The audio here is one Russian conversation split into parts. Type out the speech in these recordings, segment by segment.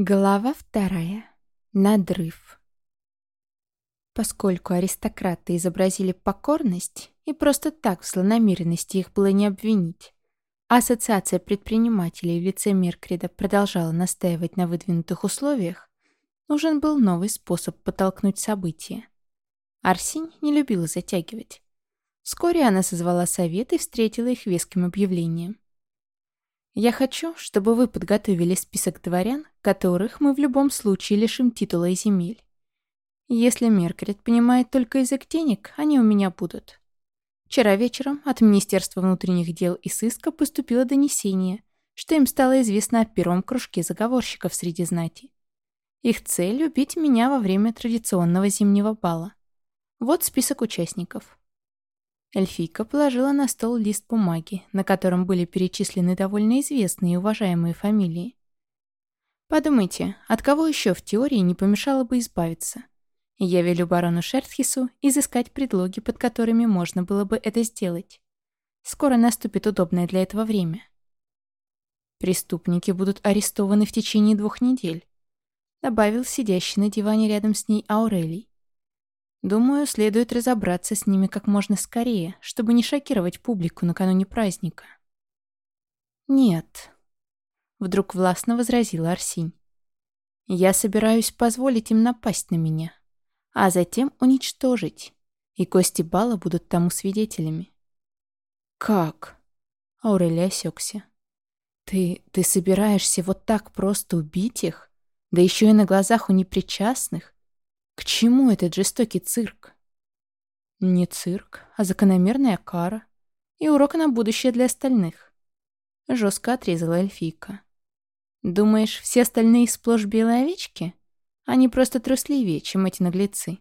Глава вторая. Надрыв. Поскольку аристократы изобразили покорность, и просто так в злонамеренности их было не обвинить, Ассоциация предпринимателей в лице Меркрида продолжала настаивать на выдвинутых условиях, нужен был новый способ подтолкнуть события. Арсень не любила затягивать. Вскоре она созвала совет и встретила их веским объявлением. Я хочу, чтобы вы подготовили список дворян, которых мы в любом случае лишим титула и земель. Если Меркрит понимает только язык денег, они у меня будут. Вчера вечером от Министерства внутренних дел и сыска поступило донесение, что им стало известно о первом кружке заговорщиков среди знати. Их цель — убить меня во время традиционного зимнего бала. Вот список участников. Эльфийка положила на стол лист бумаги, на котором были перечислены довольно известные и уважаемые фамилии. Подумайте, от кого еще в теории не помешало бы избавиться? Я велю барону Шертхису изыскать предлоги, под которыми можно было бы это сделать. Скоро наступит удобное для этого время. Преступники будут арестованы в течение двух недель, добавил сидящий на диване рядом с ней Аурелий. Думаю, следует разобраться с ними как можно скорее, чтобы не шокировать публику накануне праздника. Нет. Вдруг властно возразила Арсинь. Я собираюсь позволить им напасть на меня, а затем уничтожить, и кости Бала будут тому свидетелями. Как? Аурелия осекся. Ты... ты собираешься вот так просто убить их? Да еще и на глазах у непричастных? К чему этот жестокий цирк? Не цирк, а закономерная кара. И урок на будущее для остальных. Жестко отрезала эльфийка. Думаешь, все остальные сплошь белые овечки? Они просто трусливее, чем эти наглецы.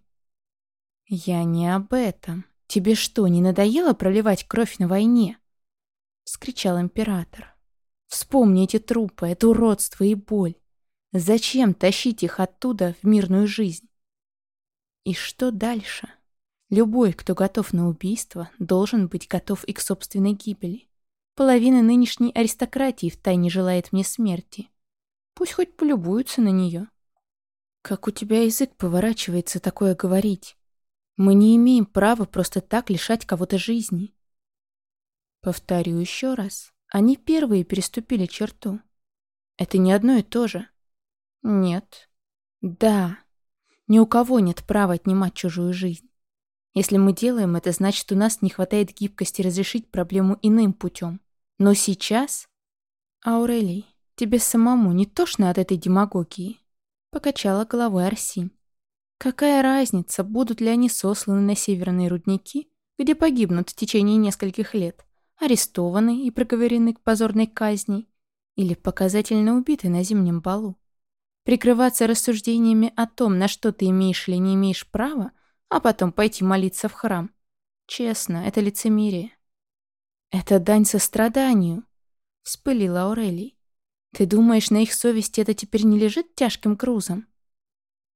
Я не об этом. Тебе что, не надоело проливать кровь на войне? Вскричал император. Вспомни эти трупы, это уродство и боль. Зачем тащить их оттуда в мирную жизнь? И что дальше? Любой, кто готов на убийство, должен быть готов и к собственной гибели. Половина нынешней аристократии втайне желает мне смерти. Пусть хоть полюбуются на нее. Как у тебя язык поворачивается такое говорить? Мы не имеем права просто так лишать кого-то жизни. Повторю еще раз. Они первые переступили черту. Это не одно и то же. Нет. Да. Ни у кого нет права отнимать чужую жизнь. Если мы делаем это, значит, у нас не хватает гибкости разрешить проблему иным путем. Но сейчас... Аурелий, тебе самому не тошно от этой демагогии? Покачала головой Арсинь. Какая разница, будут ли они сосланы на северные рудники, где погибнут в течение нескольких лет, арестованы и проговорены к позорной казни, или показательно убиты на зимнем балу? Прикрываться рассуждениями о том, на что ты имеешь или не имеешь права, а потом пойти молиться в храм. Честно, это лицемерие. Это дань состраданию, вспылила Аурелий. Ты думаешь, на их совести это теперь не лежит тяжким грузом?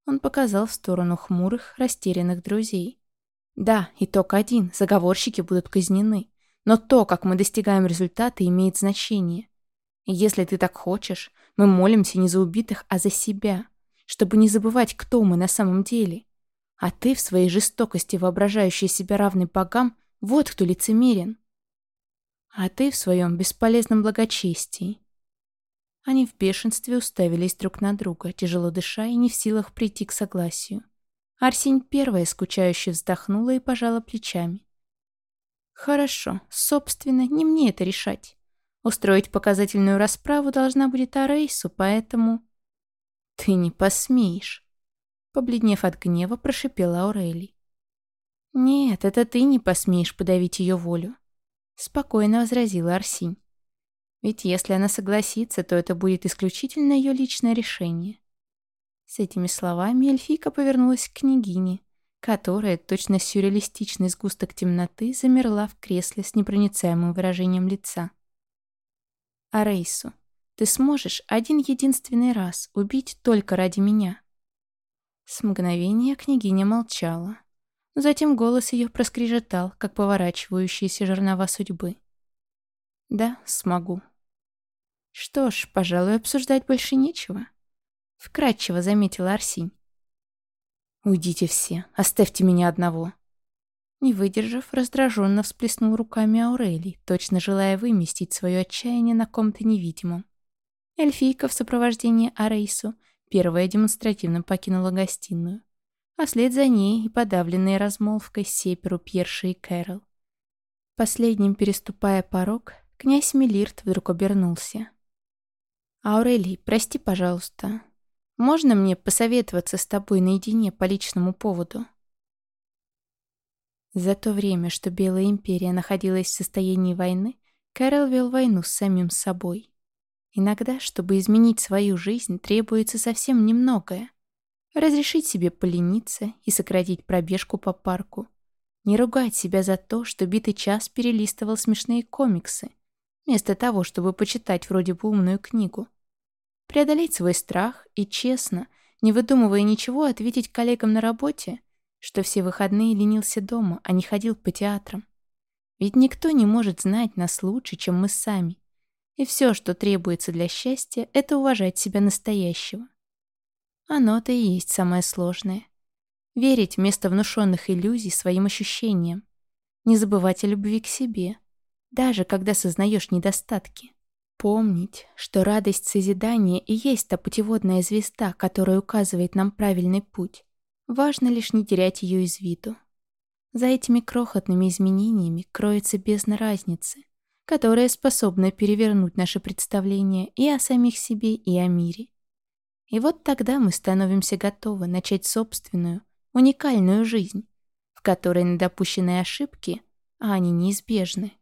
Он показал в сторону хмурых, растерянных друзей. Да, итог один, заговорщики будут казнены. Но то, как мы достигаем результата, имеет значение. И если ты так хочешь, мы молимся не за убитых, а за себя, чтобы не забывать, кто мы на самом деле. А ты в своей жестокости, воображающей себя равной богам, вот кто лицемерен. А ты в своем бесполезном благочестии. Они в бешенстве уставились друг на друга, тяжело дыша и не в силах прийти к согласию. Арсень первая скучающе вздохнула и пожала плечами. «Хорошо, собственно, не мне это решать. Устроить показательную расправу должна будет Арейсу, поэтому... Ты не посмеешь. Побледнев от гнева, прошипела Аурелий. Нет, это ты не посмеешь подавить ее волю. Спокойно возразила Арсинь. Ведь если она согласится, то это будет исключительно ее личное решение. С этими словами эльфийка повернулась к княгине, которая, точно сюрреалистичный сгусток темноты, замерла в кресле с непроницаемым выражением лица. А Рейсу, ты сможешь один единственный раз убить только ради меня?» С мгновения княгиня молчала. Затем голос ее проскрежетал, как поворачивающиеся жернова судьбы. «Да, смогу». «Что ж, пожалуй, обсуждать больше нечего». Вкратчиво заметила Арсинь. «Уйдите все, оставьте меня одного». Не выдержав, раздраженно всплеснул руками Аурелий, точно желая выместить свое отчаяние на ком-то невидимом. Эльфийка в сопровождении Арейсу первая демонстративно покинула гостиную, а вслед за ней и подавленные размолвкой Сеперу, Пьерши и Кэрол. Последним переступая порог, князь Мелирт вдруг обернулся. «Аурелий, прости, пожалуйста. Можно мне посоветоваться с тобой наедине по личному поводу?» За то время, что Белая Империя находилась в состоянии войны, Кэрол вел войну с самим собой. Иногда, чтобы изменить свою жизнь, требуется совсем немногое. Разрешить себе полениться и сократить пробежку по парку – не ругать себя за то, что битый час перелистывал смешные комиксы, вместо того, чтобы почитать вроде бы умную книгу. Преодолеть свой страх и честно, не выдумывая ничего, ответить коллегам на работе, что все выходные ленился дома, а не ходил по театрам. Ведь никто не может знать нас лучше, чем мы сами. И все, что требуется для счастья, это уважать себя настоящего. Оно-то и есть самое сложное. Верить вместо внушенных иллюзий своим ощущениям. Не забывать о любви к себе, даже когда сознаешь недостатки. Помнить, что радость созидания и есть та путеводная звезда, которая указывает нам правильный путь. Важно лишь не терять ее из виду. За этими крохотными изменениями кроется бездна разницы, которая способна перевернуть наше представление и о самих себе, и о мире. И вот тогда мы становимся готовы начать собственную, уникальную жизнь, в которой на допущенные ошибки, а они неизбежны,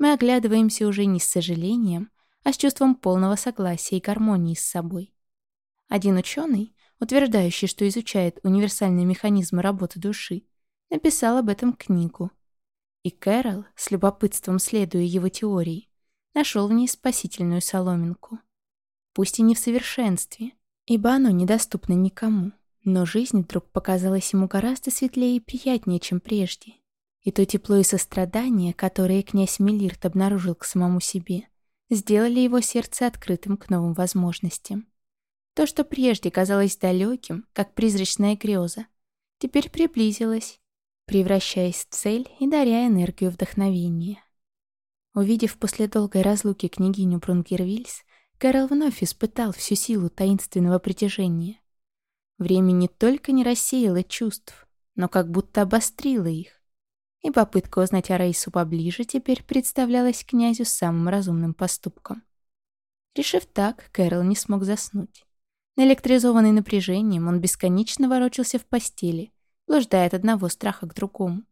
мы оглядываемся уже не с сожалением, а с чувством полного согласия и гармонии с собой. Один ученый, утверждающий, что изучает универсальные механизмы работы души, написал об этом книгу. И Кэрол, с любопытством следуя его теории, нашел в ней спасительную соломинку. Пусть и не в совершенстве, ибо оно недоступно никому. Но жизнь вдруг показалась ему гораздо светлее и приятнее, чем прежде. И то тепло и сострадание, которое князь Мелирт обнаружил к самому себе, сделали его сердце открытым к новым возможностям. То, что прежде казалось далеким, как призрачная греза, теперь приблизилось, превращаясь в цель и даря энергию вдохновения. Увидев после долгой разлуки княгиню Брунгервильс, Кэрол вновь испытал всю силу таинственного притяжения. Время не только не рассеяло чувств, но как будто обострило их. И попытка узнать о Раису поближе теперь представлялась князю самым разумным поступком. Решив так, Кэрол не смог заснуть. Наэлектризованный напряжением, он бесконечно ворочался в постели, блуждая от одного страха к другому.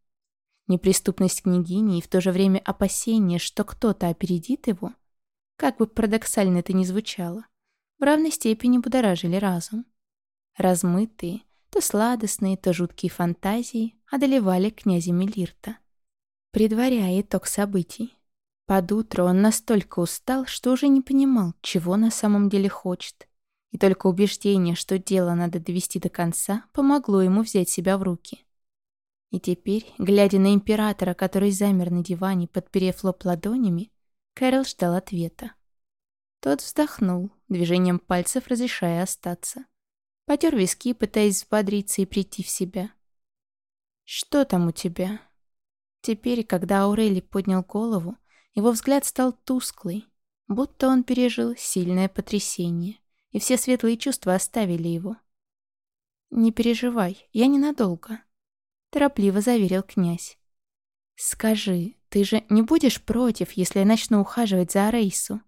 Неприступность княгини и в то же время опасение, что кто-то опередит его, как бы парадоксально это ни звучало, в равной степени будоражили разум. Размытые, то сладостные, то жуткие фантазии одолевали князя Мелирта. Предваряя итог событий. Под утро он настолько устал, что уже не понимал, чего на самом деле хочет. И только убеждение, что дело надо довести до конца, помогло ему взять себя в руки. И теперь, глядя на императора, который замер на диване, подперев лоб ладонями, Кэрол ждал ответа. Тот вздохнул, движением пальцев разрешая остаться. Потер виски, пытаясь взбодриться и прийти в себя. «Что там у тебя?» Теперь, когда Аурели поднял голову, его взгляд стал тусклый, будто он пережил сильное потрясение, и все светлые чувства оставили его. «Не переживай, я ненадолго», — торопливо заверил князь. «Скажи, ты же не будешь против, если я начну ухаживать за Арейсу?»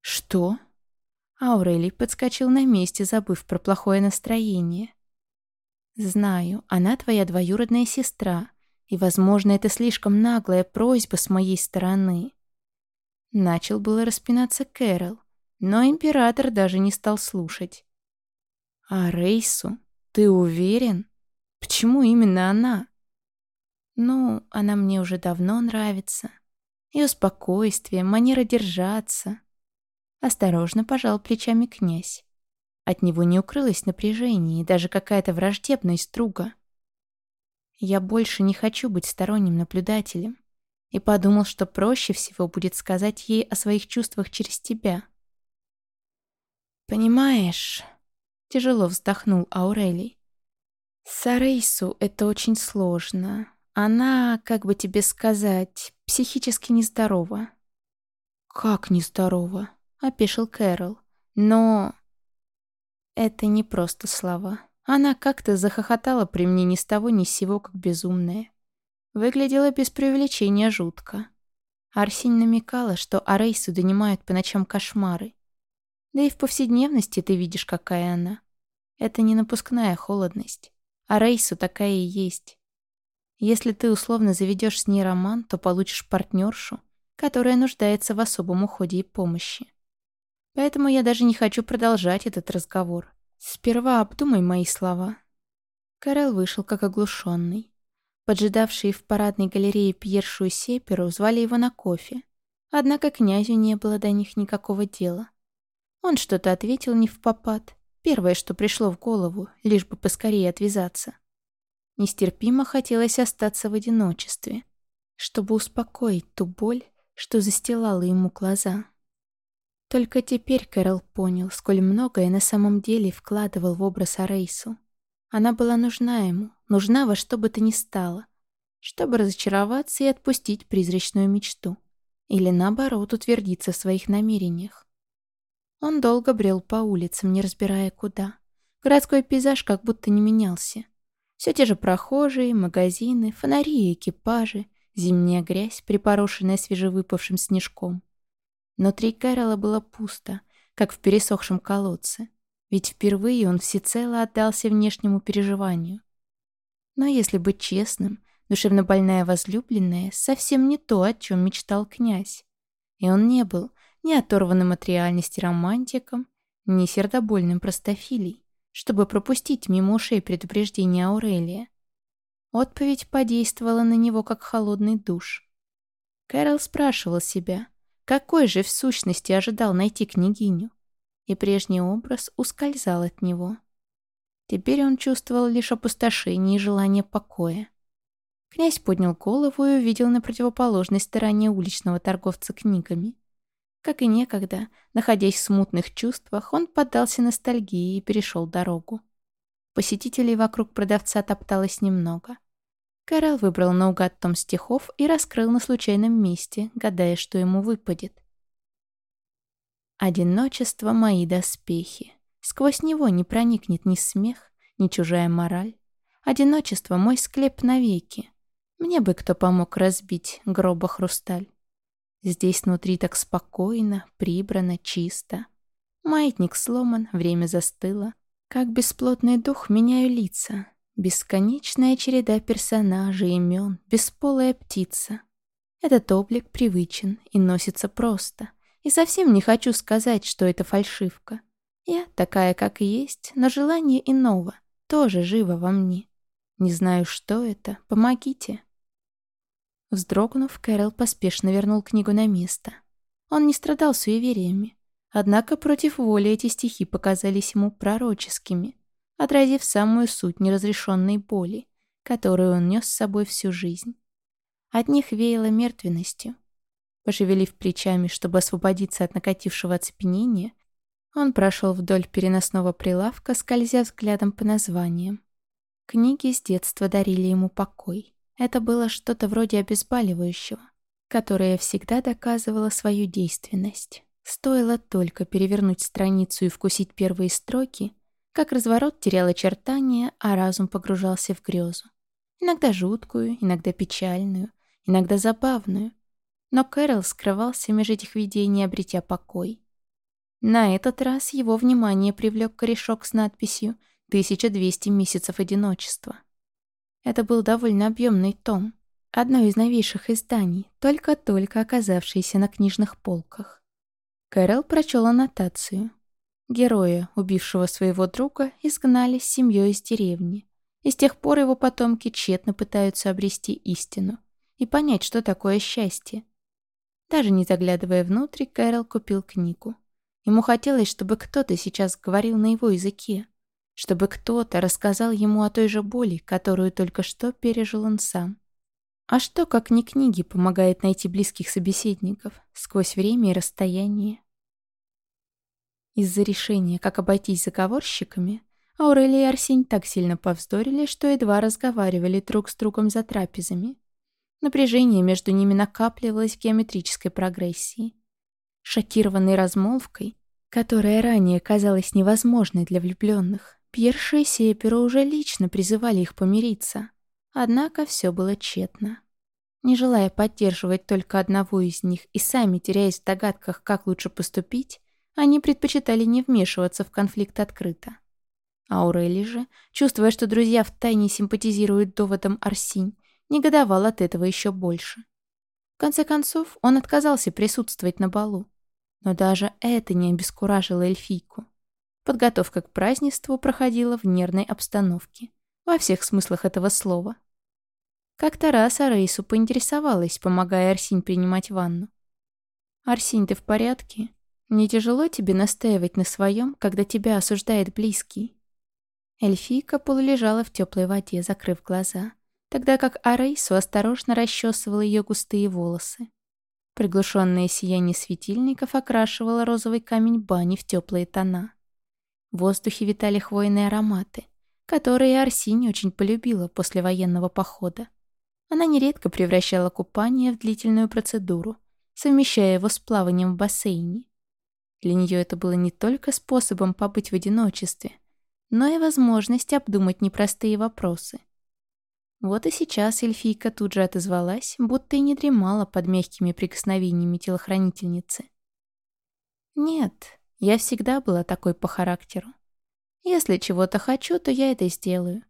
«Что?» Аурелий подскочил на месте, забыв про плохое настроение. «Знаю, она твоя двоюродная сестра, и, возможно, это слишком наглая просьба с моей стороны». Начал было распинаться Кэрол, но император даже не стал слушать. «А Рейсу? Ты уверен? Почему именно она?» «Ну, она мне уже давно нравится. Ее спокойствие, манера держаться». Осторожно пожал плечами князь. От него не укрылось напряжение и даже какая-то враждебность друга. Я больше не хочу быть сторонним наблюдателем и подумал, что проще всего будет сказать ей о своих чувствах через тебя. «Понимаешь...» Тяжело вздохнул Аурелий. Сарейсу это очень сложно. Она, как бы тебе сказать, психически нездорова. Как нездорова? Опешил Кэрол. Но... Это не просто слова. Она как-то захохотала при мне ни с того ни с сего, как безумная. Выглядела без преувеличения жутко. Арсень намекала, что Арейсу донимают по ночам кошмары. Да и в повседневности ты видишь, какая она. Это не напускная холодность. Арейсу такая и есть. Если ты условно заведешь с ней роман, то получишь партнершу, которая нуждается в особом уходе и помощи. Поэтому я даже не хочу продолжать этот разговор. Сперва обдумай мои слова. Карел вышел как оглушенный. Поджидавшие в парадной галерее Пьершу и Сеперу звали его на кофе. Однако князю не было до них никакого дела. Он что-то ответил не в попад. Первое, что пришло в голову, лишь бы поскорее отвязаться. Нестерпимо хотелось остаться в одиночестве, чтобы успокоить ту боль, что застилала ему глаза. Только теперь Кэрол понял, сколь многое на самом деле вкладывал в образ Арейсу. Она была нужна ему, нужна во что бы то ни стало, чтобы разочароваться и отпустить призрачную мечту. Или наоборот, утвердиться в своих намерениях. Он долго брел по улицам, не разбирая куда. Городской пейзаж как будто не менялся. Все те же прохожие, магазины, фонари и экипажи, зимняя грязь, припорошенная свежевыпавшим снежком. Внутри Кэрола было пусто, как в пересохшем колодце, ведь впервые он всецело отдался внешнему переживанию. Но если быть честным, душевнобольная возлюбленная совсем не то, о чем мечтал князь. И он не был ни оторванным от реальности романтиком, ни сердобольным простофилей, чтобы пропустить мимо ушей предупреждение Аурелия. Отповедь подействовала на него, как холодный душ. Кэрол спрашивал себя, какой же в сущности ожидал найти княгиню, и прежний образ ускользал от него. Теперь он чувствовал лишь опустошение и желание покоя. Князь поднял голову и увидел на противоположной стороне уличного торговца книгами. Как и некогда, находясь в смутных чувствах, он поддался ностальгии и перешел дорогу. Посетителей вокруг продавца топталось немного. Кэрол выбрал наугад том стихов и раскрыл на случайном месте, гадая, что ему выпадет. «Одиночество — мои доспехи. Сквозь него не проникнет ни смех, ни чужая мораль. Одиночество — мой склеп навеки. Мне бы кто помог разбить гроба хрусталь. Здесь внутри так спокойно, прибрано, чисто. Маятник сломан, время застыло. Как бесплотный дух меняю лица. Бесконечная череда персонажей, имен, бесполая птица. Этот облик привычен и носится просто. И совсем не хочу сказать, что это фальшивка. Я такая, как и есть, но желание иного тоже живо во мне. Не знаю, что это. Помогите. Вздрогнув, Кэрол поспешно вернул книгу на место. Он не страдал суевериями. Однако против воли эти стихи показались ему пророческими, отразив самую суть неразрешенной боли, которую он нес с собой всю жизнь. От них веяло мертвенностью. Пошевелив плечами, чтобы освободиться от накатившего оцепенения, он прошел вдоль переносного прилавка, скользя взглядом по названиям. Книги с детства дарили ему покой. Это было что-то вроде обезболивающего, которое всегда доказывало свою действенность. Стоило только перевернуть страницу и вкусить первые строки, как разворот терял очертания, а разум погружался в грезу. Иногда жуткую, иногда печальную, иногда забавную. Но Кэрол скрывался между этих видений, обретя покой. На этот раз его внимание привлек корешок с надписью «1200 месяцев одиночества». Это был довольно объемный том, одно из новейших изданий, только-только оказавшееся на книжных полках. Кэрол прочел аннотацию. Героя, убившего своего друга, изгнали с семьей из деревни, и с тех пор его потомки тщетно пытаются обрести истину и понять, что такое счастье. Даже не заглядывая внутрь, Кэрол купил книгу. Ему хотелось, чтобы кто-то сейчас говорил на его языке, чтобы кто-то рассказал ему о той же боли, которую только что пережил он сам. А что, как не книги, помогает найти близких собеседников сквозь время и расстояние? Из-за решения, как обойтись заговорщиками, Аурелия и Арсень так сильно повздорили, что едва разговаривали друг с другом за трапезами. Напряжение между ними накапливалось в геометрической прогрессии. Шокированный размолвкой, которая ранее казалась невозможной для влюбленных, Пьерша и Сепера уже лично призывали их помириться. Однако все было тщетно. Не желая поддерживать только одного из них и сами теряясь в догадках, как лучше поступить, они предпочитали не вмешиваться в конфликт открыто. Аурели же, чувствуя, что друзья втайне симпатизируют доводам Арсинь, негодовал от этого еще больше. В конце концов, он отказался присутствовать на балу. Но даже это не обескуражило эльфийку. Подготовка к празднеству проходила в нервной обстановке, во всех смыслах этого слова. Как-то раз Арейсу поинтересовалась, помогая Арсинь принимать ванну. «Арсинь, ты в порядке? Не тяжело тебе настаивать на своем, когда тебя осуждает близкий?» Эльфийка полулежала в теплой воде, закрыв глаза, тогда как Арейсу осторожно расчесывала ее густые волосы. Приглушенное сияние светильников окрашивало розовый камень бани в теплые тона. В воздухе витали хвойные ароматы, которые Арсинь очень полюбила после военного похода. Она нередко превращала купание в длительную процедуру, совмещая его с плаванием в бассейне. Для нее это было не только способом побыть в одиночестве, но и возможность обдумать непростые вопросы. Вот и сейчас эльфийка тут же отозвалась, будто и не дремала под мягкими прикосновениями телохранительницы. «Нет, я всегда была такой по характеру. Если чего-то хочу, то я это сделаю.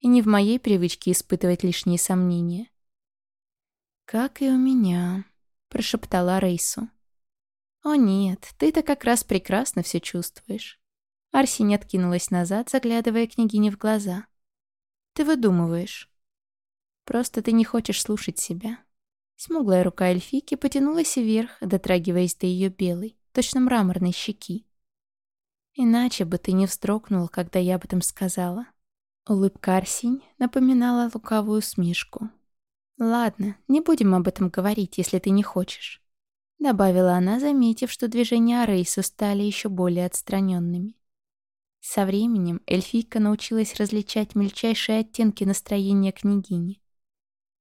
И не в моей привычке испытывать лишние сомнения». «Как и у меня», — прошептала Рейсу. «О нет, ты-то как раз прекрасно все чувствуешь. Арсень откинулась назад, заглядывая княгине в глаза. «Ты выдумываешь. Просто ты не хочешь слушать себя». Смуглая рука эльфики потянулась вверх, дотрагиваясь до ее белой, точно мраморной щеки. «Иначе бы ты не вздрогнул, когда я об этом сказала». Улыбка Арсень напоминала лукавую усмешку. «Ладно, не будем об этом говорить, если ты не хочешь», добавила она, заметив, что движения Арейса стали еще более отстраненными. Со временем эльфийка научилась различать мельчайшие оттенки настроения княгини.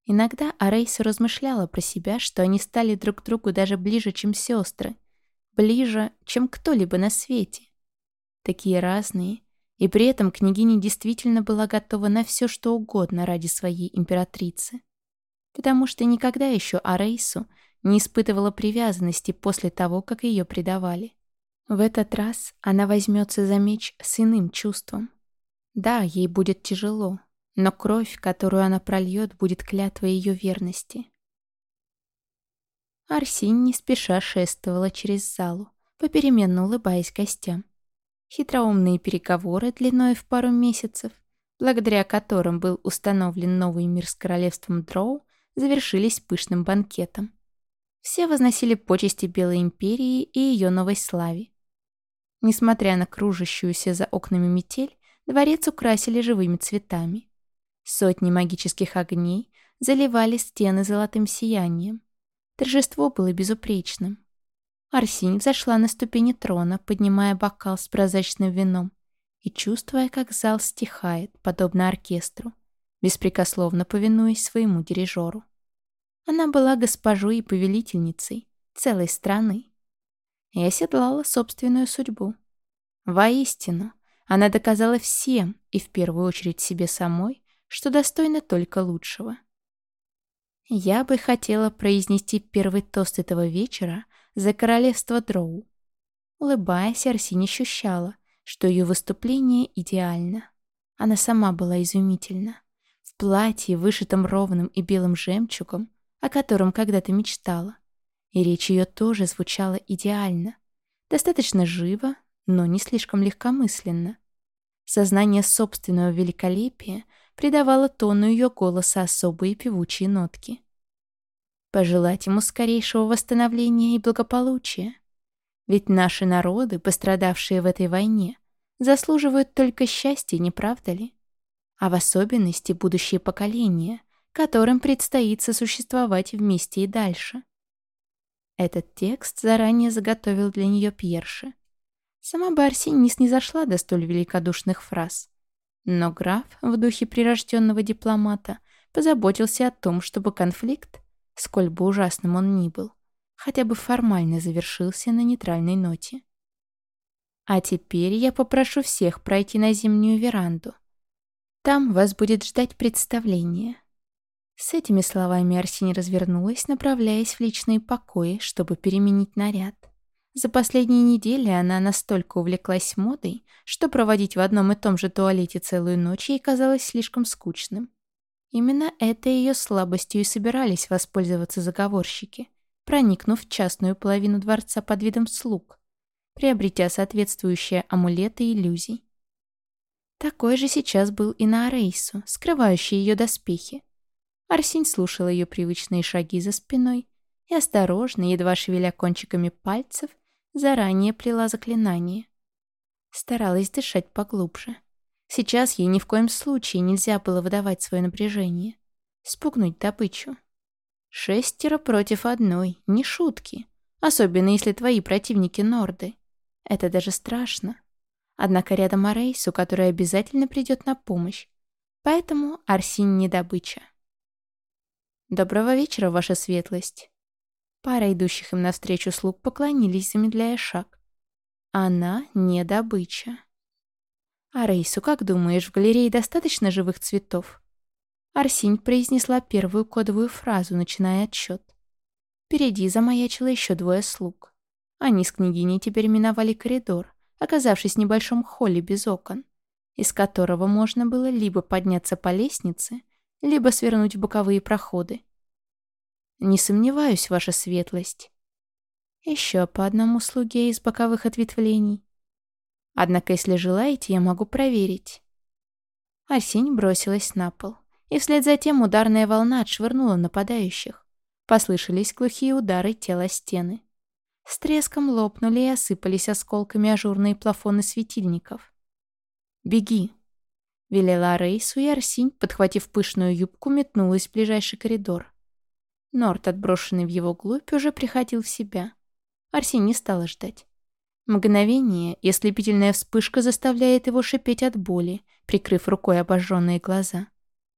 Иногда Арейса размышляла про себя, что они стали друг другу даже ближе, чем сестры, ближе, чем кто-либо на свете. Такие разные, и при этом княгиня действительно была готова на все, что угодно ради своей императрицы. Потому что никогда еще Арейсу не испытывала привязанности после того, как ее предавали. В этот раз она возьмется за меч с иным чувством. Да, ей будет тяжело, но кровь, которую она прольет, будет клятвой ее верности. Арсинь не спеша шествовала через залу, попеременно улыбаясь гостям. Хитроумные переговоры длиной в пару месяцев, благодаря которым был установлен новый мир с королевством Дроу, завершились пышным банкетом. Все возносили почести Белой Империи и ее новой славе. Несмотря на кружащуюся за окнами метель, дворец украсили живыми цветами. Сотни магических огней заливали стены золотым сиянием. Торжество было безупречным. Арсинь взошла на ступени трона, поднимая бокал с прозрачным вином и чувствуя, как зал стихает, подобно оркестру, беспрекословно повинуясь своему дирижеру. Она была госпожой и повелительницей целой страны и оседлала собственную судьбу. Воистину, она доказала всем, и в первую очередь себе самой, что достойна только лучшего. Я бы хотела произнести первый тост этого вечера за королевство Дроу. Улыбаясь, Арсинь ощущала, что ее выступление идеально. Она сама была изумительна. В платье, вышитом ровным и белым жемчугом, о котором когда-то мечтала. И речь ее тоже звучала идеально. Достаточно живо, но не слишком легкомысленно. Сознание собственного великолепия придавало тону ее голоса особые певучие нотки. Пожелать ему скорейшего восстановления и благополучия. Ведь наши народы, пострадавшие в этой войне, заслуживают только счастья, не правда ли? А в особенности будущие поколения, которым предстоит сосуществовать вместе и дальше. Этот текст заранее заготовил для нее Пьерши. Сама бы Арсень не снизошла до столь великодушных фраз. Но граф, в духе прирожденного дипломата, позаботился о том, чтобы конфликт, сколь бы ужасным он ни был, хотя бы формально завершился на нейтральной ноте. А теперь я попрошу всех пройти на зимнюю веранду. Там вас будет ждать представление. С этими словами Арсень развернулась, направляясь в личные покои, чтобы переменить наряд. За последние недели она настолько увлеклась модой, что проводить в одном и том же туалете целую ночь ей казалось слишком скучным. Именно этой ее слабостью и собирались воспользоваться заговорщики, проникнув в частную половину дворца под видом слуг, приобретя соответствующие амулеты иллюзий. Такой же сейчас был и на Арейсу, скрывающий ее доспехи. Арсень слушал ее привычные шаги за спиной и осторожно, едва шевеля кончиками пальцев, заранее плела заклинание. Старалась дышать поглубже. Сейчас ей ни в коем случае нельзя было выдавать свое напряжение. Спугнуть добычу. Шестеро против одной, не шутки. Особенно если твои противники норды. Это даже страшно. Однако рядом Арейсу, которая обязательно придет на помощь. Поэтому Арсинь не добыча. «Доброго вечера, ваша светлость». Пара идущих им навстречу слуг поклонились, замедляя шаг. Она не добыча. «А Рейсу, как думаешь, в галерее достаточно живых цветов?» Арсинь произнесла первую кодовую фразу, начиная отсчет. Впереди замаячило еще двое слуг. Они с княгиней теперь миновали коридор, оказавшись в небольшом холле без окон, из которого можно было либо подняться по лестнице, либо свернуть в боковые проходы. Не сомневаюсь, ваша светлость. Еще по одному слуге из боковых ответвлений. Однако, если желаете, я могу проверить. Арсень бросилась на пол, и вслед за тем ударная волна отшвырнула нападающих. Послышались глухие удары тела стены. С треском лопнули и осыпались осколками ажурные плафоны светильников. «Беги!» — велела Рейсу, и Арсинь, подхватив пышную юбку, метнулась в ближайший коридор. Норт, отброшенный в его глубь, уже приходил в себя. Арсений не стала ждать. Мгновение, и ослепительная вспышка заставляет его шипеть от боли, прикрыв рукой обожженные глаза.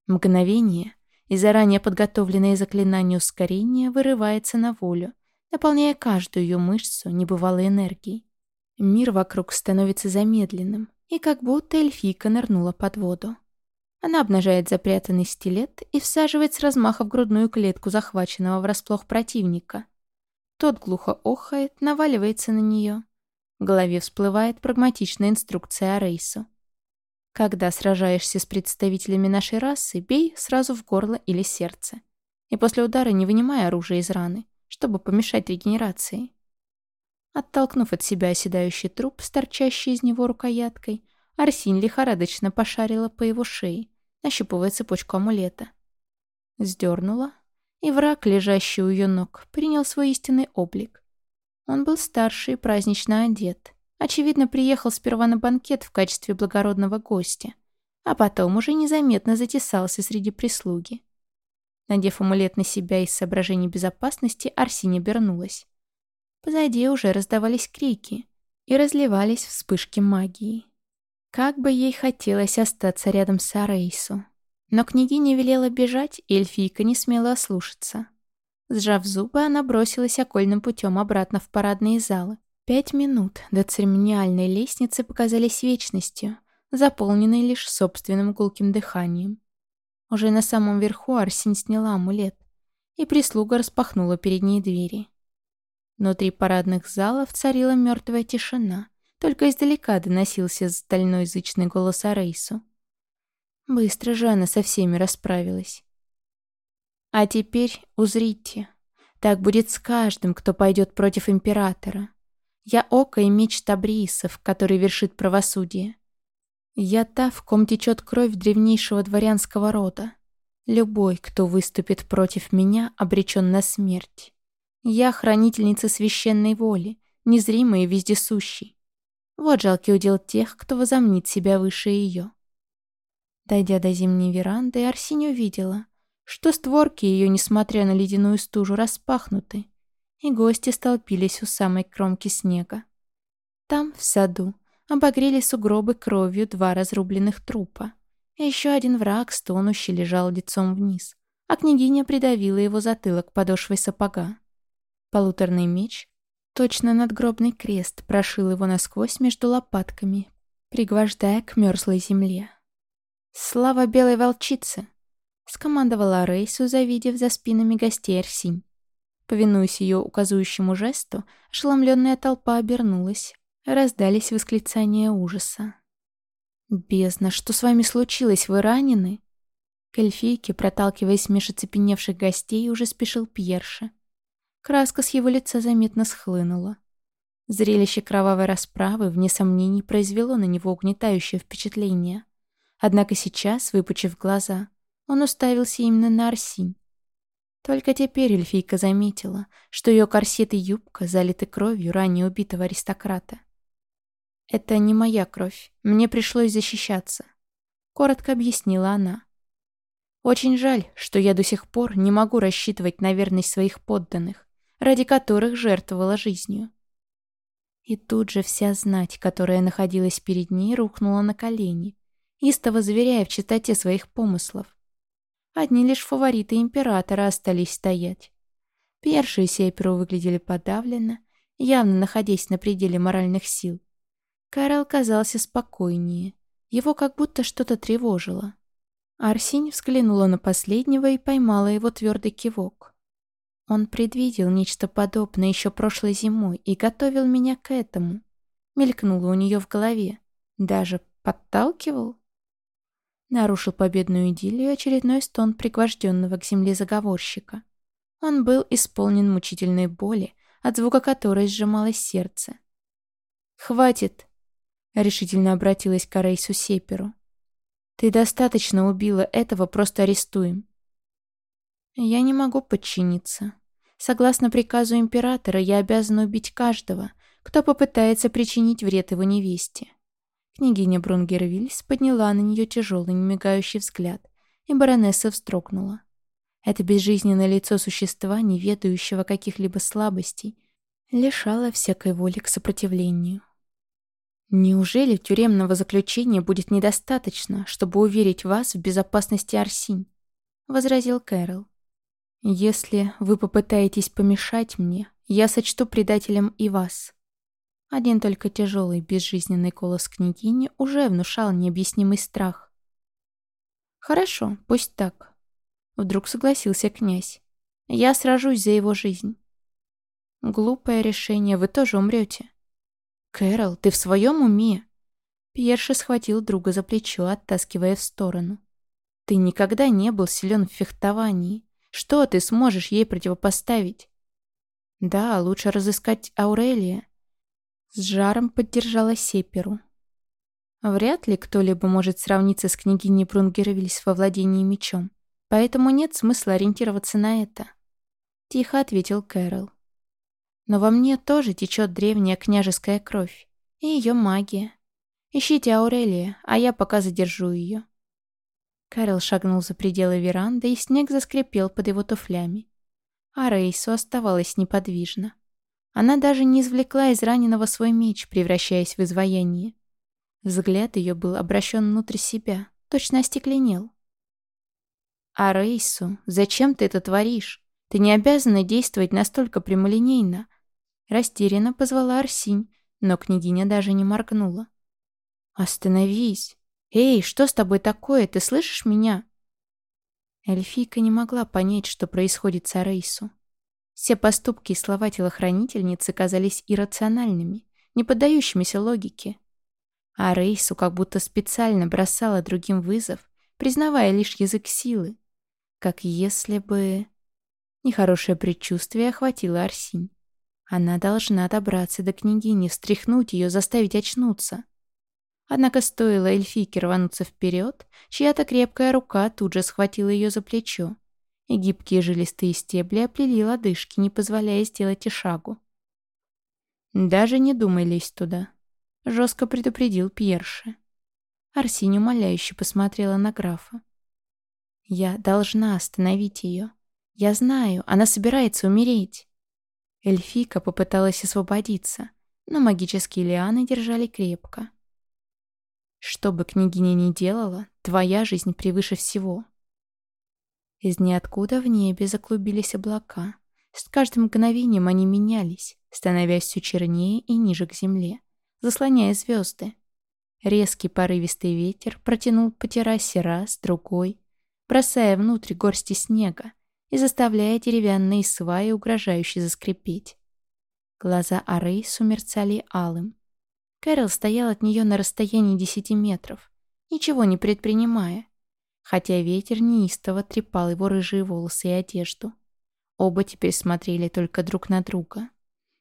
Мгновение, и заранее подготовленное заклинание ускорения вырывается на волю, наполняя каждую ее мышцу небывалой энергией. Мир вокруг становится замедленным, и как будто эльфийка нырнула под воду. Она обнажает запрятанный стилет и всаживает с размаха в грудную клетку захваченного врасплох противника. Тот глухо охает, наваливается на нее. В голове всплывает прагматичная инструкция о рейсу. Когда сражаешься с представителями нашей расы, бей сразу в горло или сердце. И после удара не вынимай оружие из раны, чтобы помешать регенерации. Оттолкнув от себя оседающий труп с торчащей из него рукояткой, Арсинь лихорадочно пошарила по его шее, нащупывая цепочку амулета. Сдернула, и враг, лежащий у ее ног, принял свой истинный облик. Он был старше и празднично одет. Очевидно, приехал сперва на банкет в качестве благородного гостя, а потом уже незаметно затесался среди прислуги. Надев амулет на себя из соображений безопасности, Арсиня обернулась. Позади уже раздавались крики и разливались вспышки магии. Как бы ей хотелось остаться рядом с Арейсу. Но княгиня велела бежать, и эльфийка не смела ослушаться. Сжав зубы, она бросилась окольным путем обратно в парадные залы. Пять минут до церемониальной лестницы показались вечностью, заполненной лишь собственным гулким дыханием. Уже на самом верху Арсень сняла амулет, и прислуга распахнула перед ней двери. Внутри парадных залов царила мертвая тишина — только издалека доносился стальной язычный голос Арейсу. Быстро же она со всеми расправилась. А теперь узрите. Так будет с каждым, кто пойдет против императора. Я око и меч Табрисов, который вершит правосудие. Я та, в ком течет кровь древнейшего дворянского рода. Любой, кто выступит против меня, обречен на смерть. Я хранительница священной воли, незримой и вездесущей. Вот жалкий удел тех, кто возомнит себя выше ее. Дойдя до зимней веранды, Арсинь увидела, что створки ее, несмотря на ледяную стужу, распахнуты, и гости столпились у самой кромки снега. Там, в саду, обогрели сугробы кровью два разрубленных трупа. Еще один враг, стонущий, лежал лицом вниз, а княгиня придавила его затылок подошвой сапога. Полуторный меч, точно надгробный крест, прошил его насквозь между лопатками, пригвождая к мерзлой земле. «Слава белой волчице!» — скомандовала Рейсу, завидев за спинами гостей Арсинь. Повинуясь ее указующему жесту, ошеломленная толпа обернулась. Раздались восклицания ужаса. «Бездна, что с вами случилось? Вы ранены?» К эльфийке, проталкиваясь меж оцепеневших гостей, уже спешил Пьерша. Краска с его лица заметно схлынула. Зрелище кровавой расправы, вне сомнений, произвело на него угнетающее впечатление. Однако сейчас, выпучив глаза, он уставился именно на Арсинь. Только теперь эльфийка заметила, что ее корсет и юбка залиты кровью ранее убитого аристократа. «Это не моя кровь. Мне пришлось защищаться», — коротко объяснила она. «Очень жаль, что я до сих пор не могу рассчитывать на верность своих подданных, ради которых жертвовала жизнью». И тут же вся знать, которая находилась перед ней, рухнула на колени, истово заверяя в чистоте своих помыслов. Одни лишь фавориты императора остались стоять. Перши и Сеперу выглядели подавленно, явно находясь на пределе моральных сил. Карл казался спокойнее. Его как будто что-то тревожило. Арсень взглянула на последнего и поймала его твердый кивок. Он предвидел нечто подобное еще прошлой зимой и готовил меня к этому. Мелькнуло у нее в голове. Даже подталкивал? Нарушил победную идиллию очередной стон пригвожденного к земле заговорщика. Он был исполнен мучительной боли, от звука которой сжималось сердце. «Хватит!» — решительно обратилась к Рейсу Сеперу. «Ты достаточно убила этого, просто арестуем». «Я не могу подчиниться. Согласно приказу императора, я обязана убить каждого, кто попытается причинить вред его невесте. Княгиня Брунгервильс подняла на нее тяжелый, немигающий взгляд, и баронесса вздрогнула. Это безжизненное лицо существа, не ведающего каких-либо слабостей, лишало всякой воли к сопротивлению. «Неужели тюремного заключения будет недостаточно, чтобы уверить вас в безопасности Арсинь?» — возразил Кэрол. «Если вы попытаетесь помешать мне, я сочту предателем и вас. Один только тяжелый, безжизненный голос княгини уже внушал необъяснимый страх. «Хорошо, пусть так», — вдруг согласился князь. «Я сражусь за его жизнь». «Глупое решение, вы тоже умрете». «Кэрол, ты в своем уме?» Пьерша схватил друга за плечо, оттаскивая в сторону. «Ты никогда не был силен в фехтовании. Что ты сможешь ей противопоставить?» «Да, лучше разыскать Аурелия. С жаром поддержала Сеперу. Вряд ли кто-либо может сравниться с княгиней Брунгервильс во владении мечом, поэтому нет смысла ориентироваться на это. Тихо ответил Кэрол. Но во мне тоже течет древняя княжеская кровь и ее магия. Ищите Аурелия, а я пока задержу ее. Кэрол шагнул за пределы веранды, и снег заскрипел под его туфлями. А Рейсу оставалась неподвижно. Она даже не извлекла из раненого свой меч, превращаясь в изваяние. Взгляд ее был обращен внутрь себя, точно остекленел. «А Рейсу, зачем ты это творишь? Ты не обязана действовать настолько прямолинейно». Растерянно позвала Арсинь, но княгиня даже не моргнула. «Остановись! Эй, что с тобой такое? Ты слышишь меня?» Эльфийка не могла понять, что происходит с Арейсу. Все поступки и слова телохранительницы казались иррациональными, не поддающимися логике. А Рейсу как будто специально бросала другим вызов, признавая лишь язык силы. Как если бы... Нехорошее предчувствие охватило Арсинь. Она должна добраться до княгини, встряхнуть ее, заставить очнуться. Однако стоило эльфийке рвануться вперед, чья-то крепкая рука тут же схватила ее за плечо и гибкие жилистые стебли оплели лодыжки, не позволяя сделать и шагу. «Даже не думай лезть туда», — жестко предупредил Пьерше. Арсинь умоляюще посмотрела на графа. «Я должна остановить ее. Я знаю, она собирается умереть». Эльфика попыталась освободиться, но магические лианы держали крепко. Что бы княгиня ни делала, твоя жизнь превыше всего. Из ниоткуда в небе заклубились облака. С каждым мгновением они менялись, становясь все чернее и ниже к земле, заслоняя звезды. Резкий порывистый ветер протянул по террасе раз, другой, бросая внутрь горсти снега и заставляя деревянные сваи угрожающе заскрипеть. Глаза Ары сумерцали алым. Кэрол стоял от нее на расстоянии десяти метров, ничего не предпринимая, хотя ветер неистово трепал его рыжие волосы и одежду. Оба теперь смотрели только друг на друга.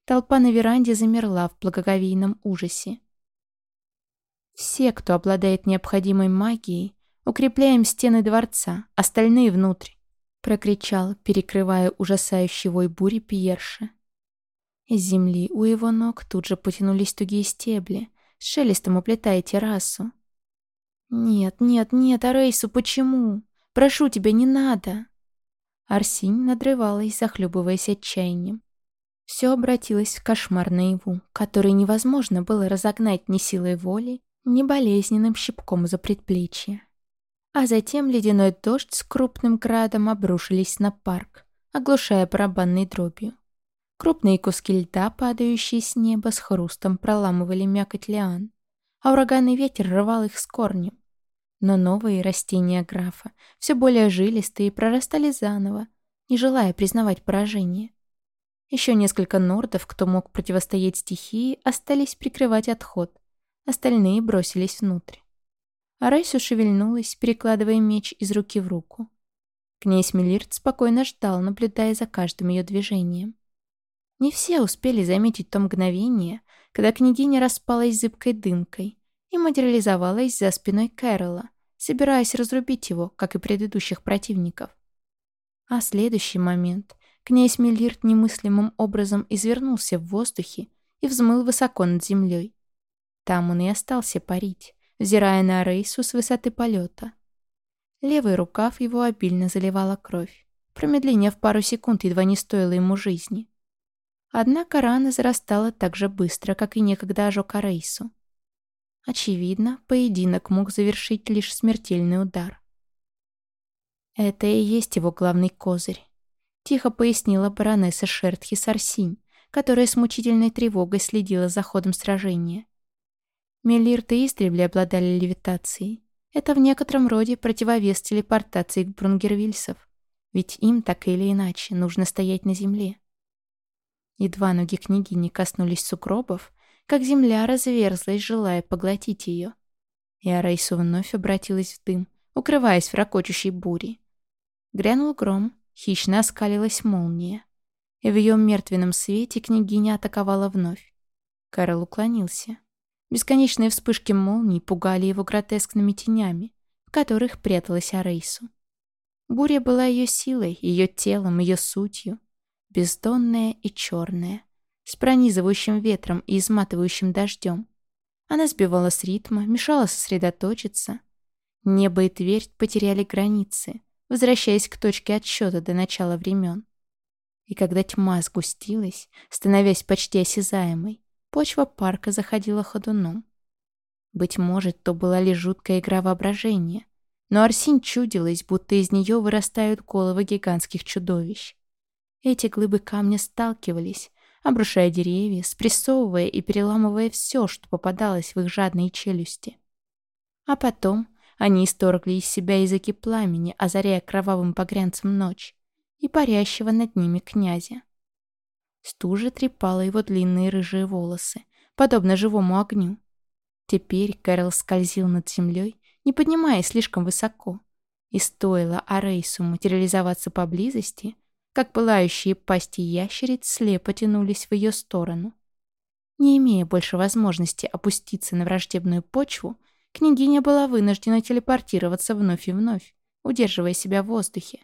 Толпа на веранде замерла в благоговейном ужасе. Все, кто обладает необходимой магией, укрепляем стены дворца, остальные внутрь, прокричал, перекрывая ужасающий вой бури Пьерша. Из земли у его ног тут же потянулись тугие стебли, с шелестом уплетая террасу. «Нет, нет, нет, Арейсу, почему? Прошу тебя, не надо!» Арсинь надрывалась, захлебываясь отчаянием. Все обратилось в кошмар наяву, который невозможно было разогнать ни силой воли, ни болезненным щипком за предплечье. А затем ледяной дождь с крупным градом обрушились на парк, оглушая барабанной дробью. Крупные куски льда, падающие с неба, с хрустом проламывали мякоть лиан, а ураганный ветер рвал их с корнем. Но новые растения графа, все более жилистые, прорастали заново, не желая признавать поражение. Еще несколько нордов, кто мог противостоять стихии, остались прикрывать отход, Остальные бросились внутрь. Арайсу шевельнулась, перекладывая меч из руки в руку. Князь Мелирт спокойно ждал, наблюдая за каждым ее движением. Не все успели заметить то мгновение, когда княгиня распалась зыбкой дымкой и материализовалась за спиной Кэрола, собираясь разрубить его, как и предыдущих противников. А следующий момент князь Мелирт немыслимым образом извернулся в воздухе и взмыл высоко над землей. Там он и остался парить, взирая на Рейсу с высоты полета. Левый рукав его обильно заливала кровь. Промедление в пару секунд едва не стоило ему жизни. Однако рана зарастала так же быстро, как и некогда ожог Рейсу. Очевидно, поединок мог завершить лишь смертельный удар. Это и есть его главный козырь. Тихо пояснила баронесса Шертхи Сарсинь, которая с мучительной тревогой следила за ходом сражения. Мелирты истребли обладали левитацией. Это в некотором роде противовес телепортации брунгервильсов, ведь им так или иначе нужно стоять на земле. Едва ноги княгини коснулись сукробов, как земля разверзлась, желая поглотить ее. И Арайсу вновь обратилась в дым, укрываясь в ракочущей буре. Грянул гром, хищно оскалилась молния. И в ее мертвенном свете княгиня атаковала вновь. Карл уклонился. Бесконечные вспышки молний пугали его гротескными тенями, в которых пряталась Арейсу. Буря была ее силой, ее телом, ее сутью. Бездонная и черная, с пронизывающим ветром и изматывающим дождем. Она сбивала с ритма, мешала сосредоточиться. Небо и твердь потеряли границы, возвращаясь к точке отсчета до начала времен. И когда тьма сгустилась, становясь почти осязаемой, Почва парка заходила ходуном. Быть может, то была лишь жуткая игра воображения, но Арсин чудилась, будто из нее вырастают головы гигантских чудовищ. Эти глыбы камня сталкивались, обрушая деревья, спрессовывая и переламывая все, что попадалось в их жадные челюсти. А потом они исторгли из себя языки пламени, озаряя кровавым погрянцем ночь и парящего над ними князя. Стужа трепала его длинные рыжие волосы, подобно живому огню. Теперь Кэрол скользил над землей, не поднимаясь слишком высоко. И стоило Арейсу материализоваться поблизости, как пылающие пасти ящериц слепо тянулись в ее сторону. Не имея больше возможности опуститься на враждебную почву, княгиня была вынуждена телепортироваться вновь и вновь, удерживая себя в воздухе.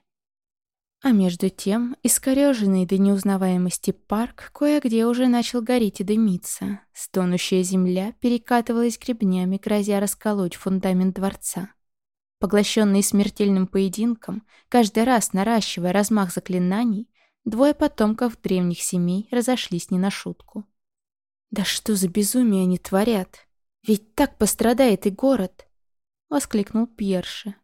А между тем, искореженный до неузнаваемости парк кое-где уже начал гореть и дымиться. Стонущая земля перекатывалась гребнями, грозя расколоть фундамент дворца. Поглощенные смертельным поединком, каждый раз наращивая размах заклинаний, двое потомков древних семей разошлись не на шутку. «Да что за безумие они творят? Ведь так пострадает и город!» — воскликнул Пьерши.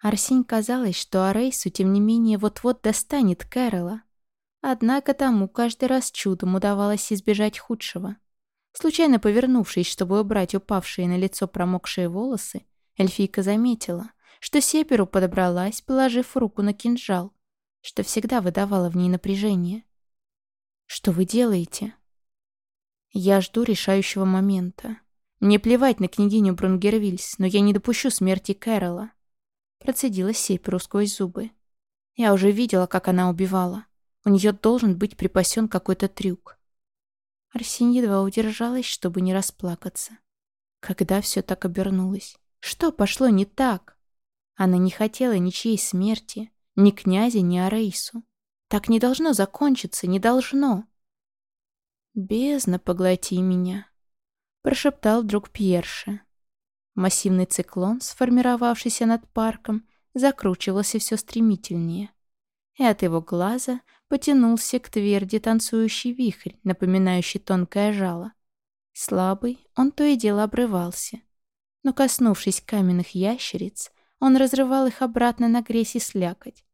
Арсень казалось, что Арейсу, тем не менее, вот-вот достанет Кэрола. Однако тому каждый раз чудом удавалось избежать худшего. Случайно повернувшись, чтобы убрать упавшие на лицо промокшие волосы, эльфийка заметила, что Сеперу подобралась, положив руку на кинжал, что всегда выдавало в ней напряжение. «Что вы делаете?» «Я жду решающего момента. Мне плевать на княгиню Брунгервильс, но я не допущу смерти Кэрола. Процедила Сеперу сквозь зубы. Я уже видела, как она убивала. У нее должен быть припасен какой-то трюк. Арсень едва удержалась, чтобы не расплакаться. Когда все так обернулось? Что пошло не так? Она не хотела ничьей смерти, ни князя, ни Арейсу. Так не должно закончиться, не должно. «Бездна, поглоти меня», — прошептал друг Пьерша. Массивный циклон, сформировавшийся над парком, закручивался все стремительнее. И от его глаза потянулся к тверди танцующий вихрь, напоминающий тонкое жало. Слабый, он то и дело обрывался. Но, коснувшись каменных ящериц, он разрывал их обратно на грязь и слякоть.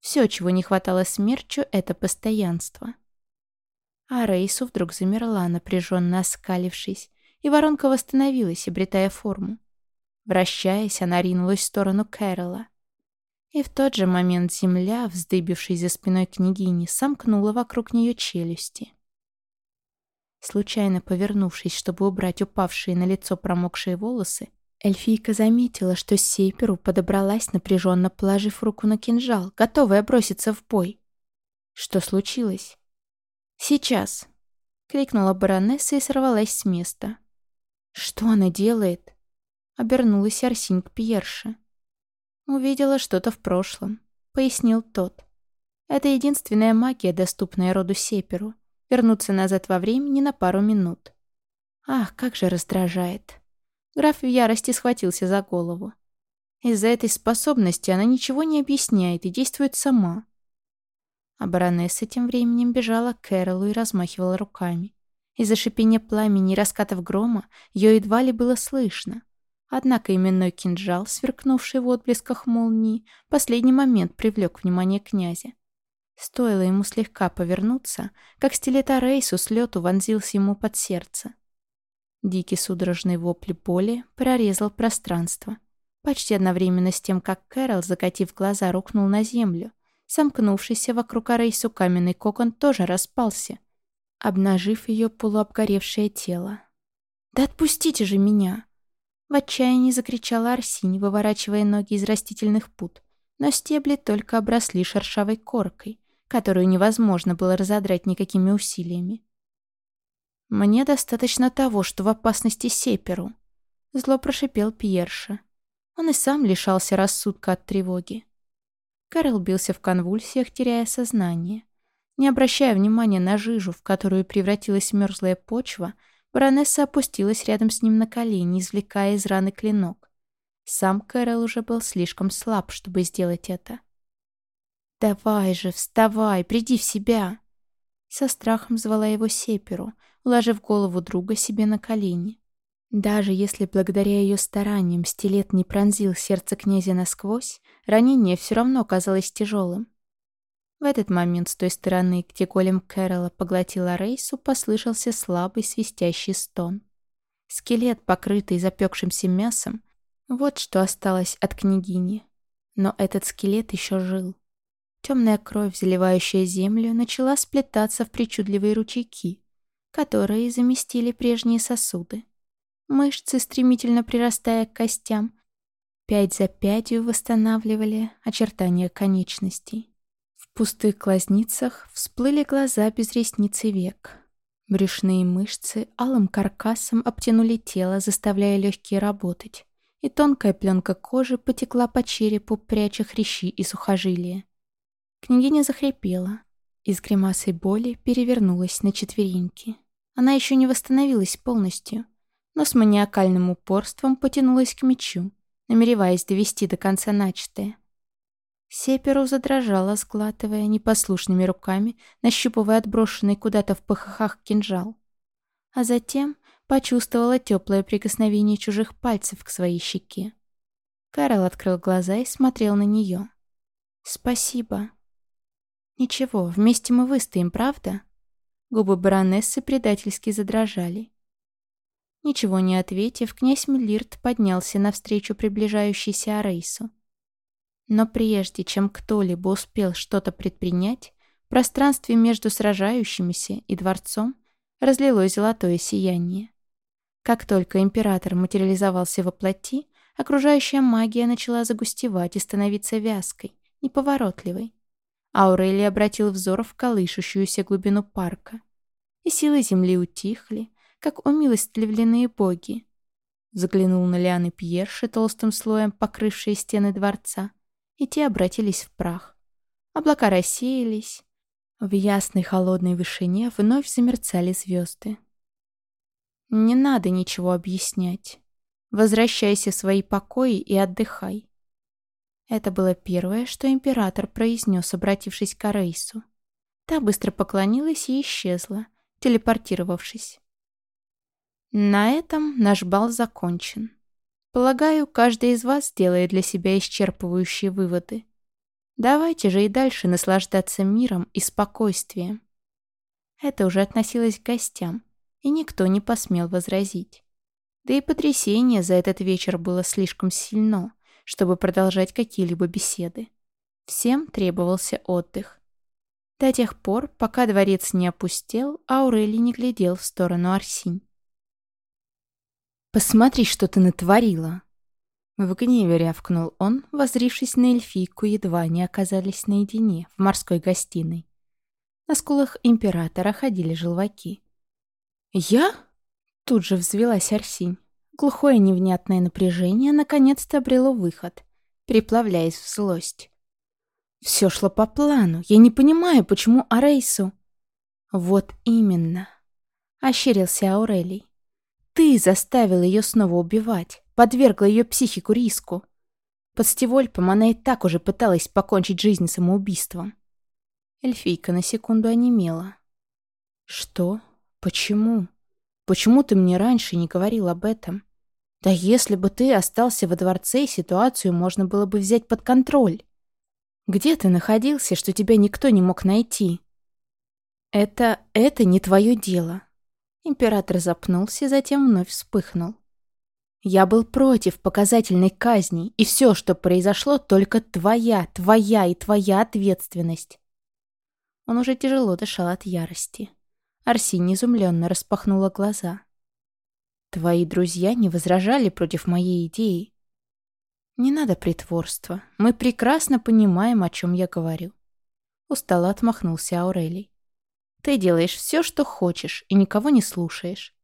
Все, чего не хватало смерчу, это постоянство. А Рейсу вдруг замерла, напряженно оскалившись, и воронка восстановилась, обретая форму. Вращаясь, она ринулась в сторону Кэрола. И в тот же момент земля, вздыбившись за спиной княгини, сомкнула вокруг нее челюсти. Случайно повернувшись, чтобы убрать упавшие на лицо промокшие волосы, эльфийка заметила, что Сейперу подобралась, напряженно положив руку на кинжал, готовая броситься в бой. Что случилось? «Сейчас!» — крикнула баронесса и сорвалась с места. «Что она делает?» Обернулась Арсинь к Пьерше. «Увидела что-то в прошлом», — пояснил тот. «Это единственная магия, доступная роду Сеперу. Вернуться назад во времени на пару минут». «Ах, как же раздражает!» Граф в ярости схватился за голову. Из-за этой способности она ничего не объясняет и действует сама. А баронесса тем временем бежала к Кэролу и размахивала руками. Из-за шипения пламени и раскатов грома ее едва ли было слышно. Однако именной кинжал, сверкнувший в отблесках молнии, последний момент привлек внимание князя. Стоило ему слегка повернуться, как стилет Рейсу с лету вонзился ему под сердце. Дикий судорожный вопль боли прорезал пространство. Почти одновременно с тем, как Кэрол, закатив глаза, рухнул на землю. Сомкнувшийся вокруг Рейсу каменный кокон тоже распался, обнажив ее полуобгоревшее тело. «Да отпустите же меня!» В отчаянии закричала Арсинь, выворачивая ноги из растительных пут, но стебли только обросли шершавой коркой, которую невозможно было разодрать никакими усилиями. «Мне достаточно того, что в опасности Сеперу», — зло прошипел Пьерша. Он и сам лишался рассудка от тревоги. Карл бился в конвульсиях, теряя сознание. Не обращая внимания на жижу, в которую превратилась мерзлая почва, баронесса опустилась рядом с ним на колени, извлекая из раны клинок. Сам Кэрол уже был слишком слаб, чтобы сделать это. «Давай же, вставай, приди в себя!» Со страхом звала его Сеперу, уложив голову друга себе на колени. Даже если благодаря ее стараниям стилет не пронзил сердце князя насквозь, ранение все равно казалось тяжелым. В этот момент с той стороны, где голем Кэрола поглотила Рейсу, послышался слабый свистящий стон. Скелет, покрытый запекшимся мясом, вот что осталось от княгини. Но этот скелет еще жил. Темная кровь, заливающая землю, начала сплетаться в причудливые ручейки, которые заместили прежние сосуды. Мышцы, стремительно прирастая к костям, пять за пятью восстанавливали очертания конечностей. В пустых глазницах всплыли глаза без ресниц и век. Брюшные мышцы алым каркасом обтянули тело, заставляя легкие работать, и тонкая пленка кожи потекла по черепу, пряча хрящи и сухожилия. Княгиня захрипела и с гримасой боли перевернулась на четвереньки. Она еще не восстановилась полностью, но с маниакальным упорством потянулась к мечу, намереваясь довести до конца начатое. Сеперу задрожала, сглатывая непослушными руками, нащупывая отброшенный куда-то в пахахах кинжал. А затем почувствовала теплое прикосновение чужих пальцев к своей щеке. Карл открыл глаза и смотрел на нее. «Спасибо». «Ничего, вместе мы выстоим, правда?» Губы баронессы предательски задрожали. Ничего не ответив, князь Миллирт поднялся навстречу приближающейся Арейсу. Но прежде чем кто-либо успел что-то предпринять, в пространстве между сражающимися и дворцом разлилось золотое сияние. Как только император материализовался во плоти, окружающая магия начала загустевать и становиться вязкой, неповоротливой. Аурелий обратил взор в колышущуюся глубину парка. И силы земли утихли, как умилостливленные боги. Заглянул на лианы Пьерши, толстым слоем покрывшие стены дворца, и те обратились в прах. Облака рассеялись. В ясной холодной вышине вновь замерцали звезды. Не надо ничего объяснять. Возвращайся в свои покои и отдыхай. Это было первое, что император произнес, обратившись к Арейсу. Та быстро поклонилась и исчезла, телепортировавшись. На этом наш бал закончен. Полагаю, каждый из вас делает для себя исчерпывающие выводы. Давайте же и дальше наслаждаться миром и спокойствием. Это уже относилось к гостям, и никто не посмел возразить. Да и потрясение за этот вечер было слишком сильно, чтобы продолжать какие-либо беседы. Всем требовался отдых. До тех пор, пока дворец не опустел, Аурели не глядел в сторону Арсинь. «Посмотри, что ты натворила!» В гневе рявкнул он, возрившись на эльфийку, едва они оказались наедине в морской гостиной. На скулах императора ходили желваки. «Я?» Тут же взвелась Арсинь. Глухое невнятное напряжение наконец-то обрело выход, переплавляясь в злость. Все шло по плану. Я не понимаю, почему Арейсу... Вот именно. Ощерился Аурелий. Ты заставил ее снова убивать, подвергла ее психику риску. Под Стивольпом она и так уже пыталась покончить жизнь самоубийством. Эльфийка на секунду онемела. «Что? Почему? Почему ты мне раньше не говорил об этом? Да если бы ты остался во дворце, ситуацию можно было бы взять под контроль. Где ты находился, что тебя никто не мог найти?» «Это... это не твое дело. Император запнулся, затем вновь вспыхнул. «Я был против показательной казни, и все, что произошло, только твоя, твоя и твоя ответственность». Он уже тяжело дышал от ярости. Арсинь изумленно распахнула глаза. «Твои друзья не возражали против моей идеи?» «Не надо притворства. Мы прекрасно понимаем, о чем я говорю». Устало отмахнулся Аурелий. Ты делаешь все, что хочешь, и никого не слушаешь.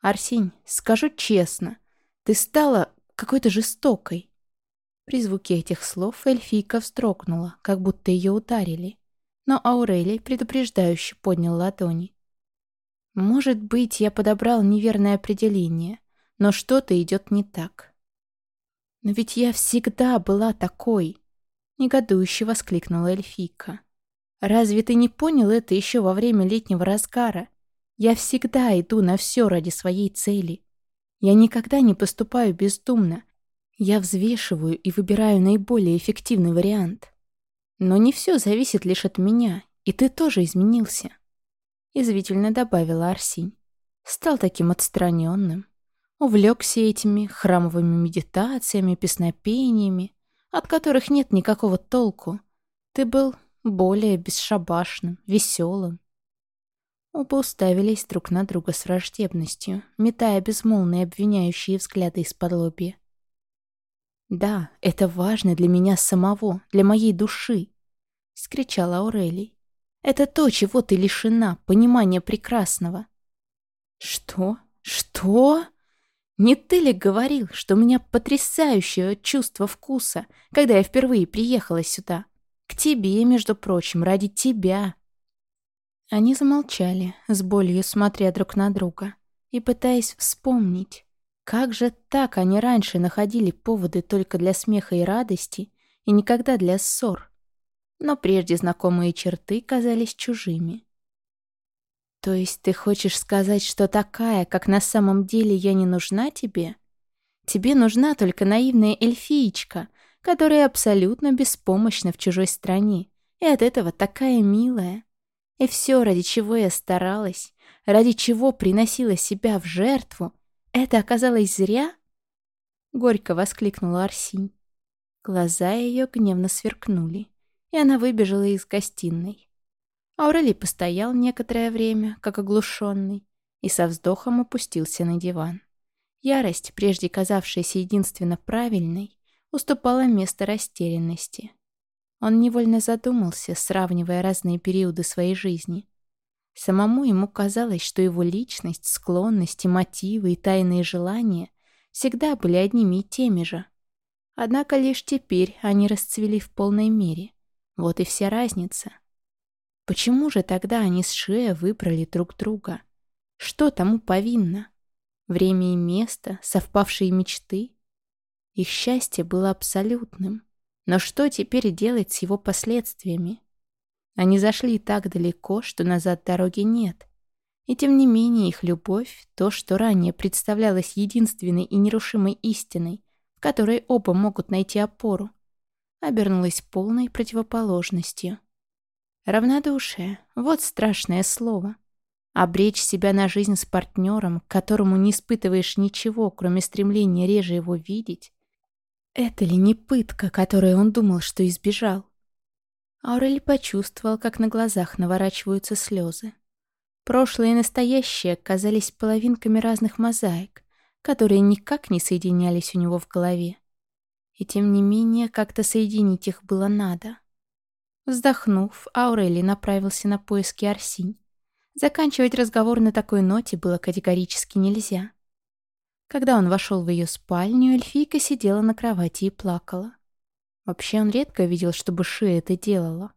Арсень, скажу честно, ты стала какой-то жестокой. При звуке этих слов эльфийка вздрогнула, как будто ее ударили. Но Аурелий предупреждающе поднял ладони. Может быть, я подобрал неверное определение, но что-то идет не так. Но ведь я всегда была такой, негодующе воскликнула эльфийка. Разве ты не понял это еще во время летнего разгара? Я всегда иду на все ради своей цели. Я никогда не поступаю бездумно. Я взвешиваю и выбираю наиболее эффективный вариант. Но не все зависит лишь от меня, и ты тоже изменился. Извительно добавила Арсинь. Стал таким отстраненным. Увлекся этими храмовыми медитациями, песнопениями, от которых нет никакого толку. Ты был более бесшабашным, веселым. Оба уставились друг на друга с враждебностью, метая безмолвные обвиняющие взгляды из-под лобья. «Да, это важно для меня самого, для моей души», — скричала Аурелий. «Это то, чего ты лишена, понимания прекрасного». «Что? Что?» «Не ты ли говорил, что у меня потрясающее чувство вкуса, когда я впервые приехала сюда?» К тебе, между прочим, ради тебя». Они замолчали, с болью смотря друг на друга и пытаясь вспомнить, как же так они раньше находили поводы только для смеха и радости и никогда для ссор. Но прежде знакомые черты казались чужими. То есть ты хочешь сказать, что такая, как на самом деле я не нужна тебе? Тебе нужна только наивная эльфиечка, которая абсолютно беспомощна в чужой стране, и от этого такая милая. И все, ради чего я старалась, ради чего приносила себя в жертву, это оказалось зря? Горько воскликнула Арсинь. Глаза ее гневно сверкнули, и она выбежала из гостиной. Аурелий постоял некоторое время, как оглушенный, и со вздохом опустился на диван. Ярость, прежде казавшаяся единственно правильной, уступала место растерянности. Он невольно задумался, сравнивая разные периоды своей жизни. Самому ему казалось, что его личность, склонности, мотивы и тайные желания всегда были одними и теми же. Однако лишь теперь они расцвели в полной мере. Вот и вся разница. Почему же тогда они с Шея выбрали друг друга? Что тому повинно? Время и место, совпавшие мечты? Их счастье было абсолютным. Но что теперь делать с его последствиями? Они зашли так далеко, что назад дороги нет. И тем не менее их любовь, то, что ранее представлялось единственной и нерушимой истиной, в которой оба могут найти опору, обернулась полной противоположностью. Равнодушие — вот страшное слово. Обречь себя на жизнь с партнером, которому не испытываешь ничего, кроме стремления реже его видеть, это ли не пытка, которой он думал, что избежал? Аурель почувствовал, как на глазах наворачиваются слезы. Прошлое и настоящее казались половинками разных мозаик, которые никак не соединялись у него в голове. И тем не менее, как-то соединить их было надо. Вздохнув, Аурели направился на поиски Арсинь. Заканчивать разговор на такой ноте было категорически нельзя. Когда он вошел в ее спальню, эльфийка сидела на кровати и плакала. Вообще он редко видел, чтобы Ши это делала.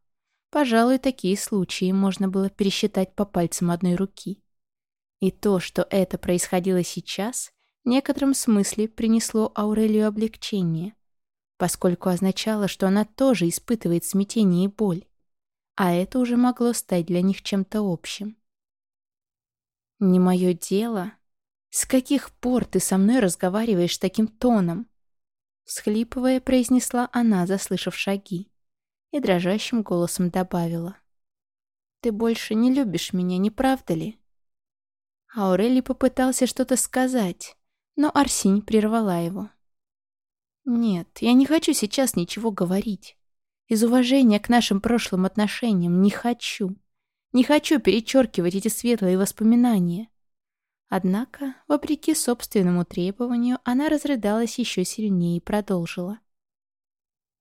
Пожалуй, такие случаи можно было пересчитать по пальцам одной руки. И то, что это происходило сейчас, в некотором смысле принесло Аурелию облегчение, поскольку означало, что она тоже испытывает смятение и боль. А это уже могло стать для них чем-то общим. «Не мое дело», «С каких пор ты со мной разговариваешь таким тоном?» Схлипывая, произнесла она, заслышав шаги, и дрожащим голосом добавила. «Ты больше не любишь меня, не правда ли?» Аурели попытался что-то сказать, но Арсинь прервала его. «Нет, я не хочу сейчас ничего говорить. Из уважения к нашим прошлым отношениям не хочу. Не хочу перечеркивать эти светлые воспоминания. Однако, вопреки собственному требованию, она разрыдалась еще сильнее и продолжила.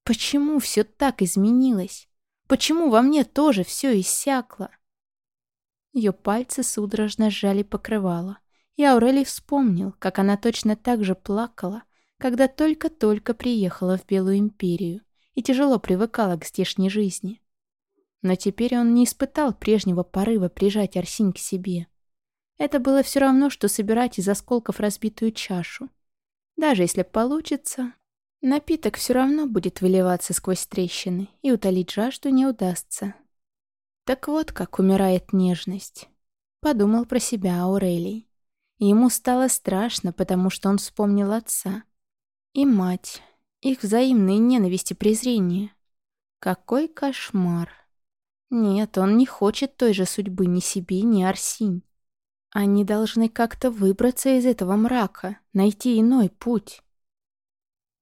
«Почему все так изменилось? Почему во мне тоже все иссякло?» Ее пальцы судорожно сжали покрывало, и Аурелий вспомнил, как она точно так же плакала, когда только-только приехала в Белую Империю и тяжело привыкала к здешней жизни. Но теперь он не испытал прежнего порыва прижать Арсинь к себе. Это было все равно, что собирать из осколков разбитую чашу. Даже если получится, напиток все равно будет выливаться сквозь трещины, и утолить жажду не удастся. Так вот, как умирает нежность. Подумал про себя Аурелий. Ему стало страшно, потому что он вспомнил отца. И мать. Их взаимные ненависть и презрение. Какой кошмар. Нет, он не хочет той же судьбы ни себе, ни Арсинь. Они должны как-то выбраться из этого мрака, найти иной путь.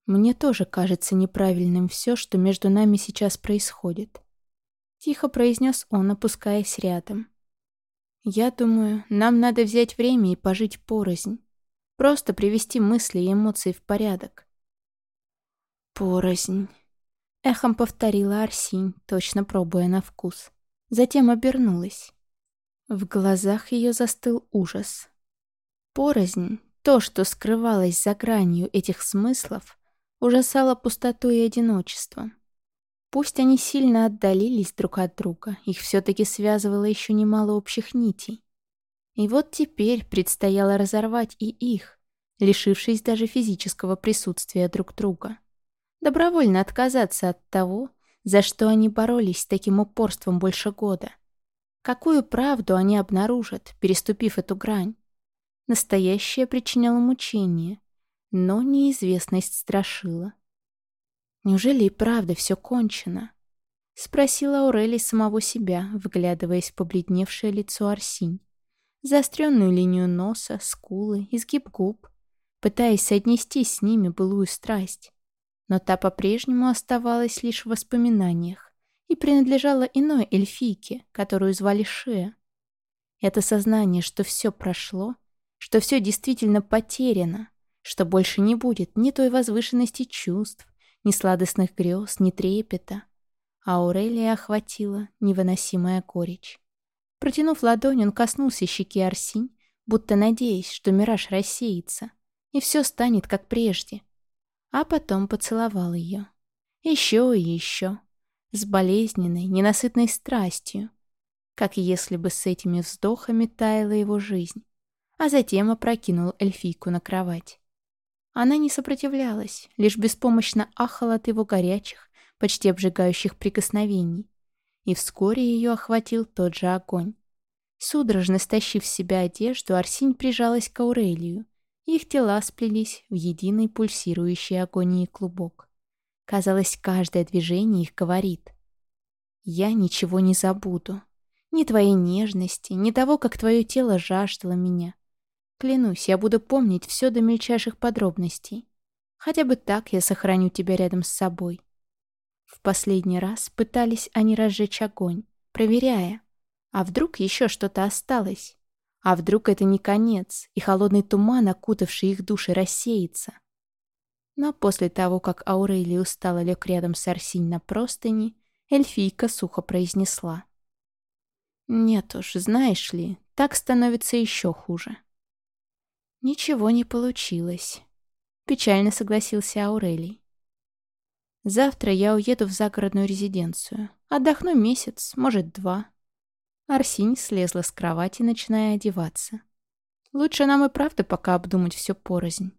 Мне тоже кажется неправильным все, что между нами сейчас происходит. Тихо произнес он, опускаясь рядом. Я думаю, нам надо взять время и пожить порознь. Просто привести мысли и эмоции в порядок. Порознь. Эхом повторила Арсинь, точно пробуя на вкус. Затем обернулась. В глазах ее застыл ужас. Порознь, то, что скрывалось за гранью этих смыслов, ужасало пустотой и одиночеством. Пусть они сильно отдалились друг от друга, их все-таки связывало еще немало общих нитей. И вот теперь предстояло разорвать и их, лишившись даже физического присутствия друг друга. Добровольно отказаться от того, за что они боролись с таким упорством больше года — Какую правду они обнаружат, переступив эту грань? Настоящее причиняло мучение, но неизвестность страшила. Неужели и правда все кончено? Спросила Аурелий самого себя, вглядываясь в побледневшее лицо Арсинь. Заостренную линию носа, скулы, изгиб губ, пытаясь соотнести с ними былую страсть. Но та по-прежнему оставалась лишь в воспоминаниях и принадлежала иной эльфийке, которую звали Шея. Это сознание, что все прошло, что все действительно потеряно, что больше не будет ни той возвышенности чувств, ни сладостных грез, ни трепета, а Аурелия охватила невыносимая горечь. Протянув ладонь, он коснулся щеки Арсинь, будто надеясь, что мираж рассеется, и все станет как прежде. А потом поцеловал ее. Еще и еще. С болезненной, ненасытной страстью. Как если бы с этими вздохами таяла его жизнь. А затем опрокинул эльфийку на кровать. Она не сопротивлялась, лишь беспомощно ахала от его горячих, почти обжигающих прикосновений. И вскоре ее охватил тот же огонь. Судорожно стащив с себя одежду, Арсинь прижалась к Аурелию. Их тела сплелись в единый пульсирующий агонии клубок. Казалось, каждое движение их говорит. «Я ничего не забуду. Ни твоей нежности, ни того, как твое тело жаждало меня. Клянусь, я буду помнить все до мельчайших подробностей. Хотя бы так я сохраню тебя рядом с собой. В последний раз пытались они разжечь огонь, проверяя, а вдруг еще что-то осталось? А вдруг это не конец, и холодный туман, окутавший их души, рассеется? Но после того, как Аурелий устало лег рядом с Арсинь на простыни, эльфийка сухо произнесла. «Нет уж, знаешь ли, так становится еще хуже». Ничего не получилось. Печально согласился Аурелий. Завтра я уеду в загородную резиденцию. Отдохну месяц, может, два. Арсинь слезла с кровати, начиная одеваться. Лучше нам и правда пока обдумать все порознь.